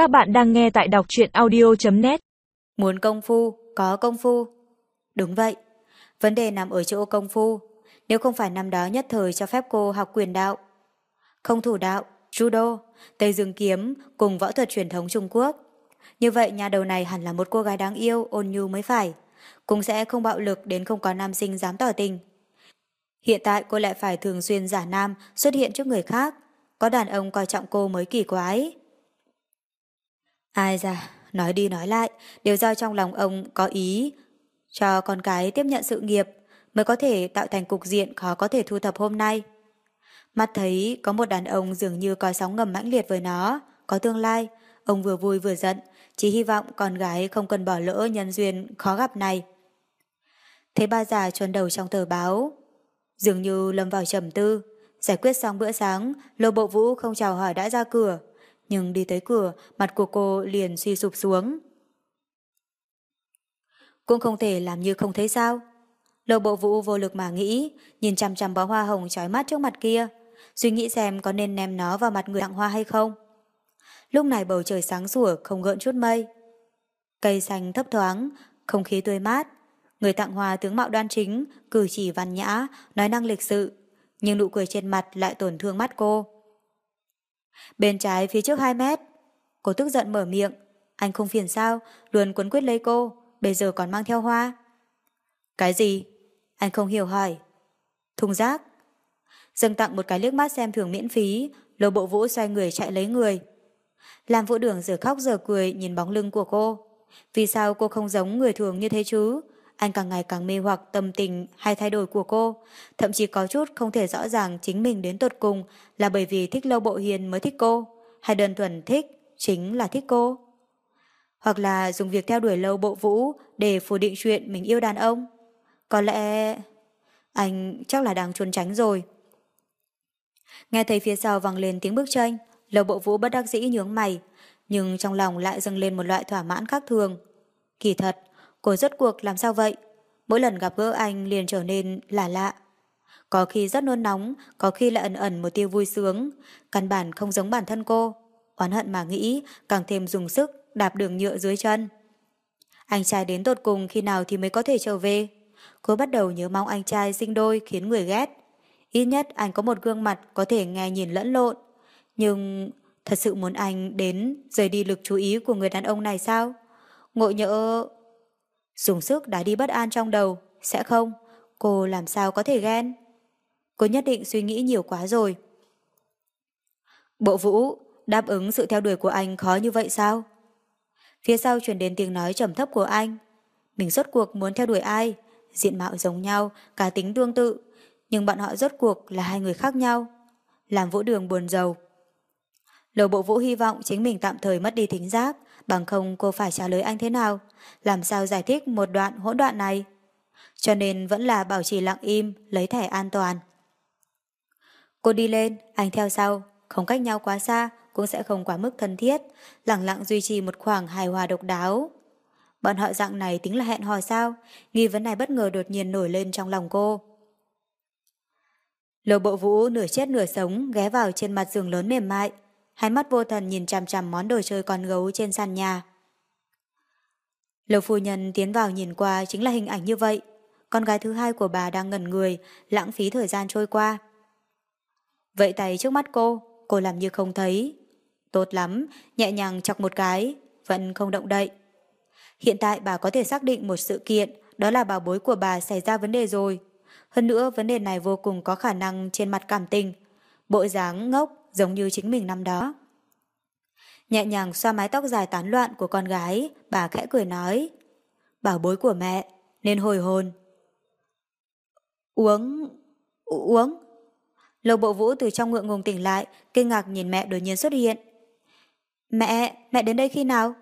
Các bạn đang nghe tại đọc truyện audio.net Muốn công phu, có công phu. Đúng vậy, vấn đề nằm ở chỗ công phu. Nếu không phải năm đó nhất thời cho phép cô học quyền đạo, không thủ đạo, judo, tây dương kiếm cùng võ thuật truyền thống Trung Quốc. Như vậy nhà đầu này hẳn là một cô gái đáng yêu, ôn nhu mới phải. Cũng sẽ không bạo lực đến không có nam sinh dám tỏ tình. Hiện tại cô lại phải thường xuyên giả nam xuất hiện trước người khác. Có đàn ông coi trọng cô mới kỳ quái. Ai ra, nói đi nói lại, đều do trong lòng ông có ý cho con cái tiếp nhận sự nghiệp mới có thể tạo thành cục diện khó có thể thu thập hôm nay. Mắt thấy có một đàn ông dường như có sóng ngầm mãnh liệt với nó, có tương lai, ông vừa vui vừa giận, chỉ hy vọng con gái không cần bỏ lỡ nhân duyên khó gặp này. Thế ba già chuồn đầu trong tờ báo, dường như lâm vào trầm tư, giải quyết xong bữa sáng, lô bộ vũ không chào hỏi đã ra cửa, nhưng đi tới cửa, mặt của cô liền suy sụp xuống. Cũng không thể làm như không thấy sao. lầu bộ vũ vô lực mà nghĩ, nhìn chăm chăm bó hoa hồng trói mắt trước mặt kia, suy nghĩ xem có nên ném nó vào mặt người tặng hoa hay không. Lúc này bầu trời sáng sủa không gợn chút mây. Cây xanh thấp thoáng, không khí tươi mát. Người tặng hoa tướng mạo đoan chính, cử chỉ văn nhã, nói năng lịch sự, nhưng nụ cười trên mặt lại tổn thương mắt cô. Bên trái phía trước 2 mét. Cô tức giận mở miệng. Anh không phiền sao, luôn quấn quyết lấy cô, bây giờ còn mang theo hoa. Cái gì? Anh không hiểu hỏi. Thùng rác. Dâng tặng một cái liếc mắt xem thường miễn phí, lô bộ vũ xoay người chạy lấy người. Làm vũ đường giờ khóc giờ cười nhìn bóng lưng của cô. Vì sao cô không giống người thường như thế chứ? Anh càng ngày càng mê hoặc tâm tình hay thay đổi của cô, thậm chí có chút không thể rõ ràng chính mình đến tột cùng là bởi vì thích lâu bộ hiền mới thích cô, hay đơn thuần thích chính là thích cô. Hoặc là dùng việc theo đuổi lâu bộ vũ để phủ định chuyện mình yêu đàn ông. Có lẽ... Anh chắc là đang trốn tránh rồi. Nghe thấy phía sau vang lên tiếng bước chân, lâu bộ vũ bất đắc dĩ nhướng mày, nhưng trong lòng lại dâng lên một loại thỏa mãn khác thường. Kỳ thật, Cô rốt cuộc làm sao vậy? Mỗi lần gặp gỡ anh liền trở nên là lạ. Có khi rất nôn nóng, có khi lại ẩn ẩn một tia vui sướng. Căn bản không giống bản thân cô. Oán hận mà nghĩ, càng thêm dùng sức đạp đường nhựa dưới chân. Anh trai đến tột cùng khi nào thì mới có thể trở về. Cô bắt đầu nhớ mong anh trai sinh đôi khiến người ghét. Ít nhất anh có một gương mặt có thể nghe nhìn lẫn lộn. Nhưng thật sự muốn anh đến rời đi lực chú ý của người đàn ông này sao? Ngộ nhỡ Dùng sức đã đi bất an trong đầu, sẽ không, cô làm sao có thể ghen? Cô nhất định suy nghĩ nhiều quá rồi. Bộ vũ, đáp ứng sự theo đuổi của anh khó như vậy sao? Phía sau truyền đến tiếng nói trầm thấp của anh. Mình rốt cuộc muốn theo đuổi ai? Diện mạo giống nhau, cả tính tương tự, nhưng bọn họ rốt cuộc là hai người khác nhau. Làm vũ đường buồn giàu. Lầu bộ vũ hy vọng chính mình tạm thời mất đi thính giác, bằng không cô phải trả lời anh thế nào, làm sao giải thích một đoạn hỗn đoạn này. Cho nên vẫn là bảo trì lặng im, lấy thẻ an toàn. Cô đi lên, anh theo sau, không cách nhau quá xa, cũng sẽ không quá mức thân thiết, lặng lặng duy trì một khoảng hài hòa độc đáo. Bọn họ dạng này tính là hẹn hò sao? Nghi vấn này bất ngờ đột nhiên nổi lên trong lòng cô. Lầu bộ vũ nửa chết nửa sống ghé vào trên mặt giường lớn mềm mại, hai mắt vô thần nhìn chằm chằm món đồ chơi con gấu trên sàn nhà. Lầu phu nhân tiến vào nhìn qua chính là hình ảnh như vậy. Con gái thứ hai của bà đang ngẩn người, lãng phí thời gian trôi qua. Vậy tay trước mắt cô, cô làm như không thấy. Tốt lắm, nhẹ nhàng chọc một cái, vẫn không động đậy. Hiện tại bà có thể xác định một sự kiện, đó là bảo bối của bà xảy ra vấn đề rồi. Hơn nữa, vấn đề này vô cùng có khả năng trên mặt cảm tình. Bộ dáng ngốc, giống như chính mình năm đó. Nhẹ nhàng xoa mái tóc dài tán loạn của con gái, bà khẽ cười nói. Bảo bối của mẹ, nên hồi hồn. Uống... uống... Lầu bộ vũ từ trong ngượng ngùng tỉnh lại, kinh ngạc nhìn mẹ đột nhiên xuất hiện. Mẹ, mẹ đến đây khi nào?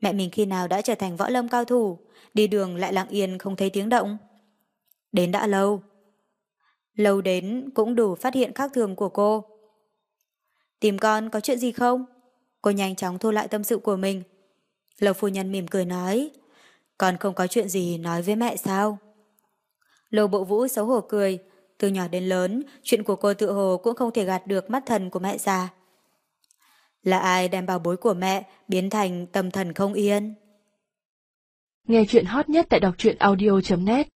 Mẹ mình khi nào đã trở thành võ lâm cao thủ, đi đường lại lặng yên không thấy tiếng động. Đến đã lâu. Lâu đến cũng đủ phát hiện khác thường của cô. Tìm con có chuyện gì không? Cô nhanh chóng thu lại tâm sự của mình. Lộc phu nhân mỉm cười nói, con không có chuyện gì nói với mẹ sao? Lầu bộ vũ xấu hổ cười, từ nhỏ đến lớn, chuyện của cô tự hồ cũng không thể gạt được mắt thần của mẹ già. Là ai đem bảo bối của mẹ biến thành tâm thần không yên? Nghe chuyện hot nhất tại đọc truyện audio.net